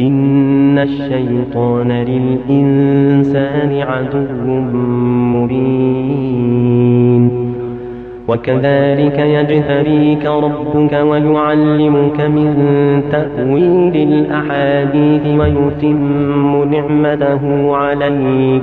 إن الشيطان للإنسان عدو مبين وكذلك يجتبيك ربك ويعلمك من تأويل الأحاديث ويتم نعمته عليك.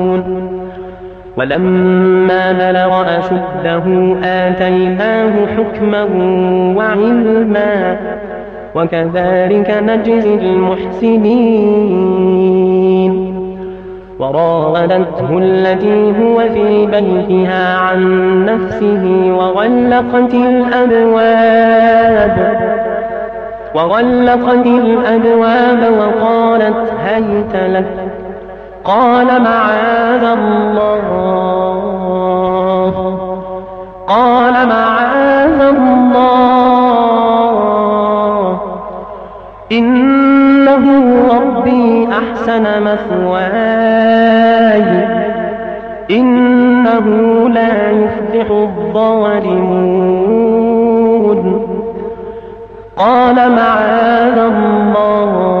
ولما بلغ أشده آتيناه حكما وعلما وكذلك نجزي المحسنين. وراودته التي هو في بيتها عن نفسه وغلقت الأبواب وغلقت الأبواب وقالت هيت لك قال معاذ الله. قال معاذ الله. إنه ربي أحسن مثواي. إنه لا يفلح الظالمون. قال معاذ الله.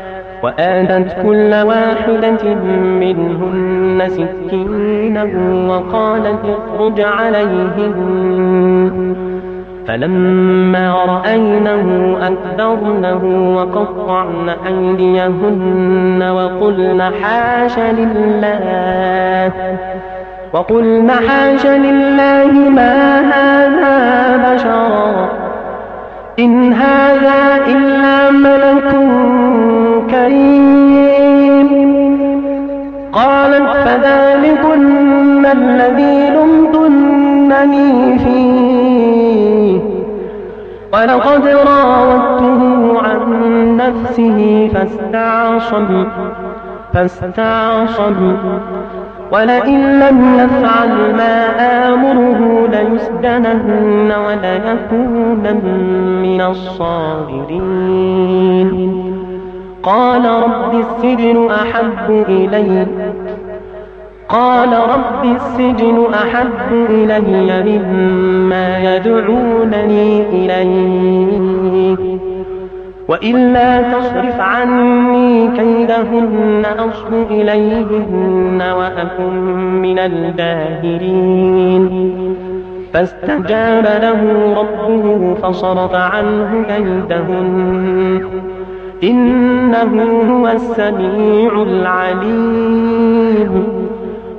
وآتت كل واحدة منهن سكينا وقالت اخرج عليهن. فلما رأينه أكبرنه وقطعن أيديهن وقلن حاش لله. وقلن حاش لله ما هذا بشرا إن هذا إلا ملك كريم. قالت فذلكن الذي لمتنني فيه. ولقد راودته عن نفسه فاستعصم فاستعصم. ولئن لم يفعل ما آمره ليسجنن وليكونن من الصاغرين. قال رب السجن أحب إلي قال رب السجن أحب إلي مما يدعونني إليه. وإلا تصرف عني كيدهن أصب إليهن وأكن من الجاهلين. فاستجاب له ربه فصرف عنه كيدهن. إنه هو السميع العليم.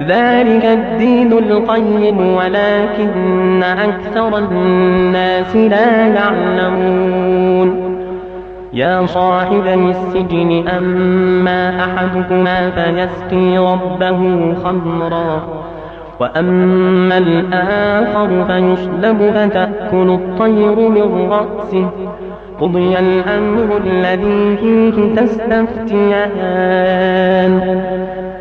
ذلك الدين القيم ولكن أكثر الناس لا يعلمون. يا صاحب السجن أما أحدكما فيسقي ربه خمرا وأما الآخر فيصلب فتأكل الطير من رأسه. قضي الأمر الذي فيه تستفتيان.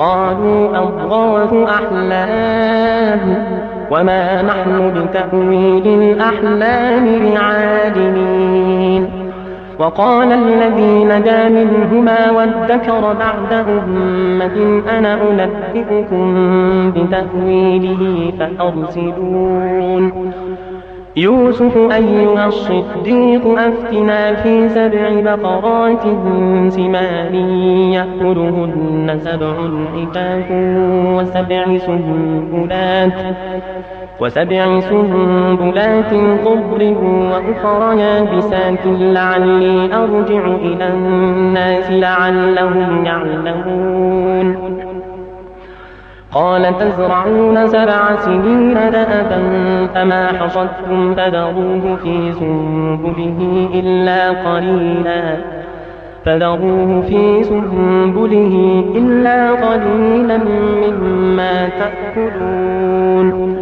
قالوا أضغاث أحلام وما نحن بتأويل الأحلام بعالمين وقال الذي نجا منهما وادكر بعد أمة أنا أنبئكم بتأويله فأرسلون يوسف أيها الصديق أفتنا في سبع بقرات سمان يأكلهن سبع حجاج وسبع سنبلات وسبع سنبلات خضر وأخر يابسات لعلي أرجع إلى الناس لعلهم يعلمون قال تزرعون سبع سنين دأبا فما حصدتم فذروه في سنبله إلا قليلا. فذروه في سنبله إلا قليلا مما تأكلون.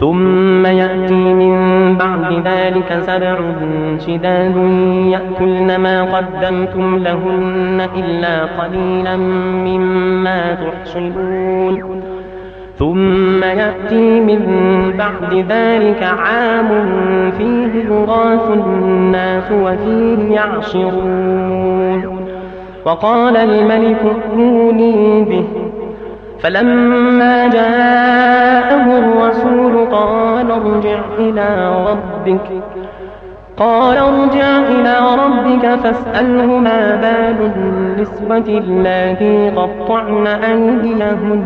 ثم يأتي من بعد ذلك سبع شداد يأكلن ما قدمتم لهن إلا قليلا مما تحصنون. ثم يأتي من بعد ذلك عام فيه يغاث الناس وفيه يعصرون. وقال الملك ائتوني به. فلما جاءه الرسول قال ارجع إلى ربك. قال ارجع إلى ربك فاسأله ما بال النسوة اللاتي قطعن أيديهن.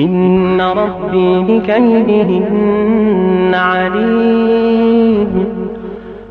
إن ربي بكيدهن عليم.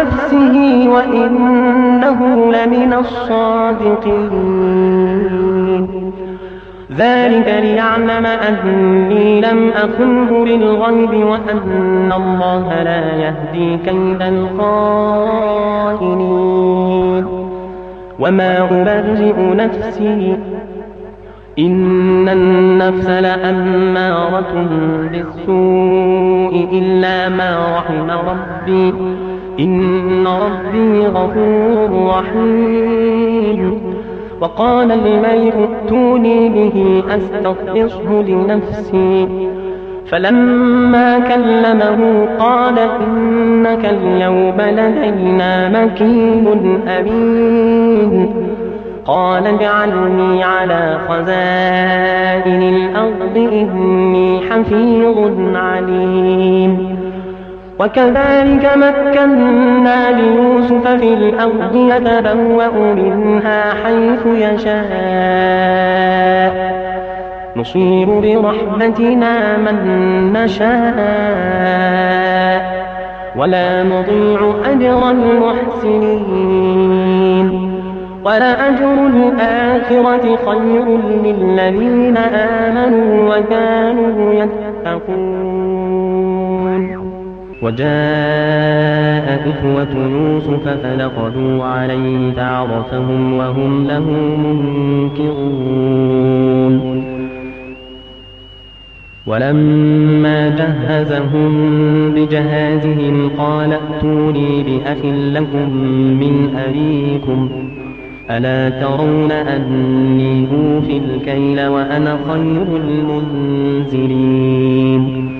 نفسه وإنه لمن الصادقين. ذلك ليعلم أني لم أخنه للغيب وأن الله لا يهدي كيد الخائنين وما أبرئ نفسي إن النفس لأمارة بالسوء إلا ما رحم ربي. إن ربي غفور رحيم. وقال الملك ائتوني به أستخلصه لنفسي. فلما كلمه قال إنك اليوم لدينا مكين أمين. قال اجعلني على خزائن الأرض إني حفيظ عليم. وكذلك مكنا ليوسف في الأرض يتبوأ منها حيث يشاء. نصيب برحمتنا من نشاء. ولا نضيع أجر المحسنين. ولأجر الآخرة خير للذين آمنوا وكانوا يتقون. وجاء إخوة يوسف فدخلوا عليه فعرفهم وهم له منكرون. ولما جهزهم بجهازهم قال ائتوني بأخ لكم من أبيكم. ألا ترون أني أوفي الكيل وأنا خير المنزلين.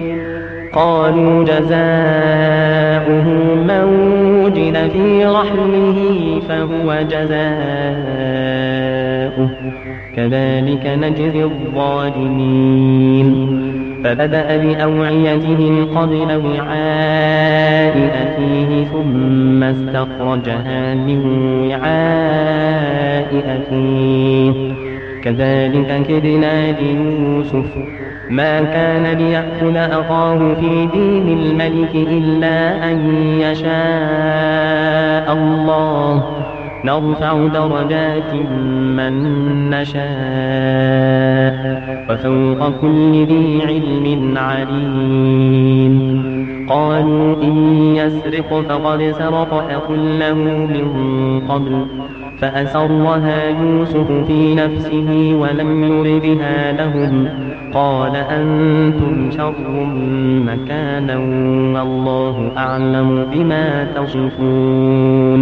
قالوا جزاؤه من وجد في رحمه فهو جزاؤه. كذلك نجزي الظالمين. فبدأ بأوعيتهم قبل وعاء أخيه ثم استخرجها من وعاء أخيه. كذلك كدنا ليوسف ما كان ليأكل أخاه في دين الملك إلا أن يشاء الله. نرفع درجات من نشاء. وفوق كل ذي علم عليم. قالوا إن يسرق فقد سرق أخ له من قبل فأسرها يوسف في نفسه ولم يردها لهم قال أنتم شر مكانا والله أعلم بما تصفون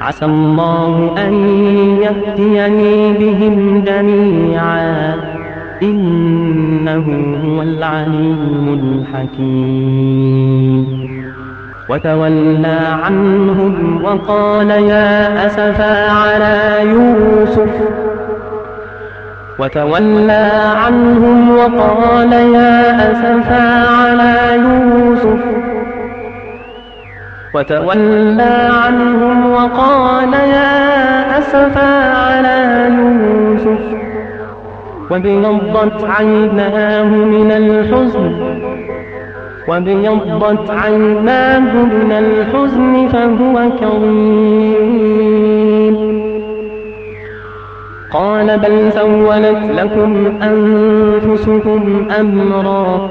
عسى الله أن يهديني بهم جميعا. إنه هو العليم الحكيم. وتولى عنهم وقال يا أسفا على يوسف. وتولى عنهم وقال يا أسفا على يوسف. وتولى عنهم وقال يا أسفا على يوسف وابيضت عيناه من الحزن وابيضت عيناه من الحزن فهو كظيم. قال بل سولت لكم أنفسكم أمرا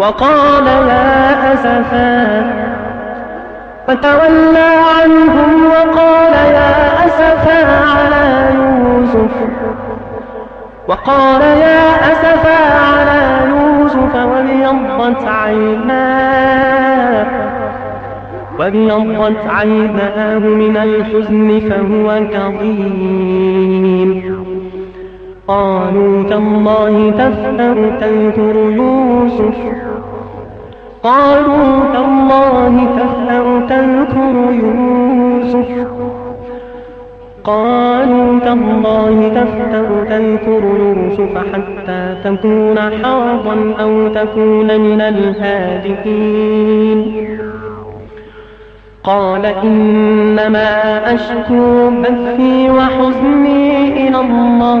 وقال يا أسفا. فتولى عنهم وقال يا أسفا على يوسف. وقال يا أسفا على يوسف وابيضت عيناه. وابيضت عيناه من الحزن فهو كظيم. قالوا تالله تفتأ تذكر يوسف. قالوا تالله تفتأ تذكر يوسف؟ قالوا تالله تفتأ تذكر يوسف حتى تكون حرضا أو تكون من الهادئين؟ قال إنما أشكو بثي وحزني إلى الله.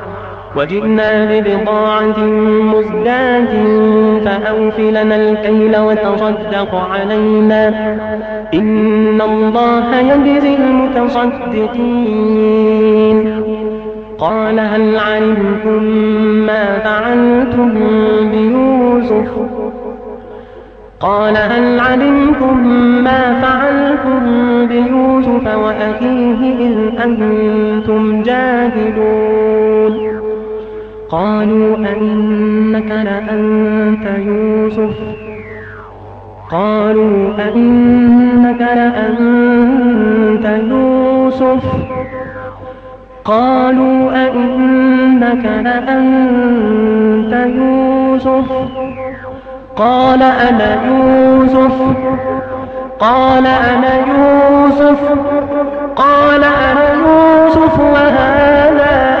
وجئنا ببضاعة مزداد فأوف لنا الكيل وتصدق علينا. إن الله يجزي المتصدقين. قال هل علمتم ما فعلتم بيوسف؟ قال هل علمتم ما فعلتم بيوسف وأخيه إذ أنتم جاهلون؟ قالوا أئنك لأنت يوسف. قالوا أئنك لأنت يوسف. قالوا أئنك لأنت يوسف. قال أنا يوسف. قال أنا يوسف. قال أنا يوسف وهذا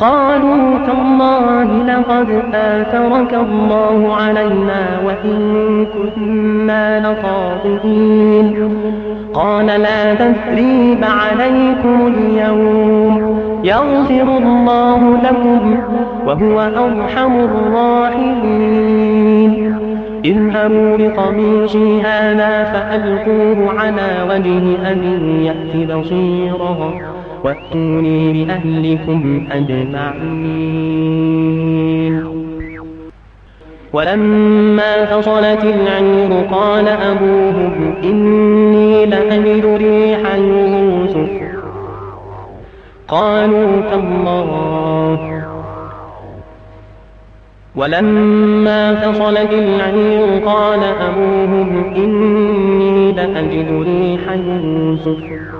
قالوا تالله لقد آثرك الله علينا وإن كنا لخاطئين قال لا تثريب عليكم اليوم. يغفر الله لكم وهو أرحم الراحمين. اذهبوا بقميصي هذا فألقوه على وجه أبي يأت بصيرا وأتوني بأهلكم أجمعين. ولما فصلت العير قال أبوهم إني لأجد ريح يوسف. قالوا تالله. ولما فصلت العير قال أبوهم إني لأجد ريح يوسف.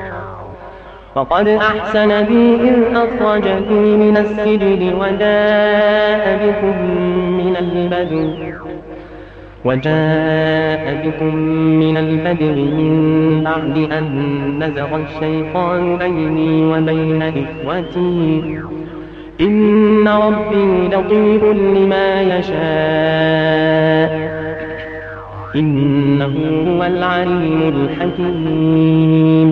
فقد أحسن بي إذ أخرجني من السجن وجاء بكم من البدو وجاء بكم من البدو من بعد أن نزغ الشيطان بيني وبين إخوتي. إن ربي لطيف لما يشاء. إنه هو العليم الحكيم.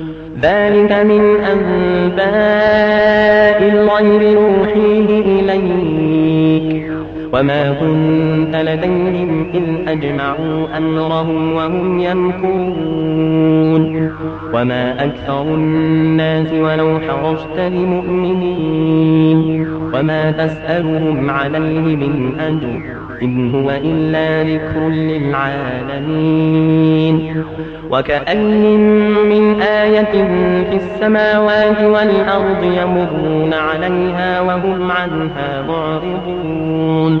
ذلك من أنباء الغيب نوحيه إليك. وما كنت لديهم إذ أجمعوا أمرهم وهم يمكرون وما أكثر الناس ولو حرصت بمؤمنين وما تسألهم عليه من أجر إن هو إلا ذكر للعالمين وكأي من آية في السماوات والأرض يمرون عليها وهم عنها معرضون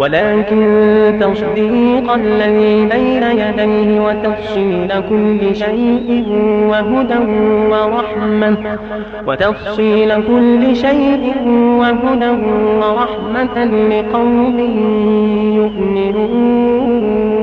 ولكن تصديق الذي بين يديه وتفصيل كل شيء وهدى ورحمة وتفصيل كل شيء وهدى ورحمة لقوم يؤمنون.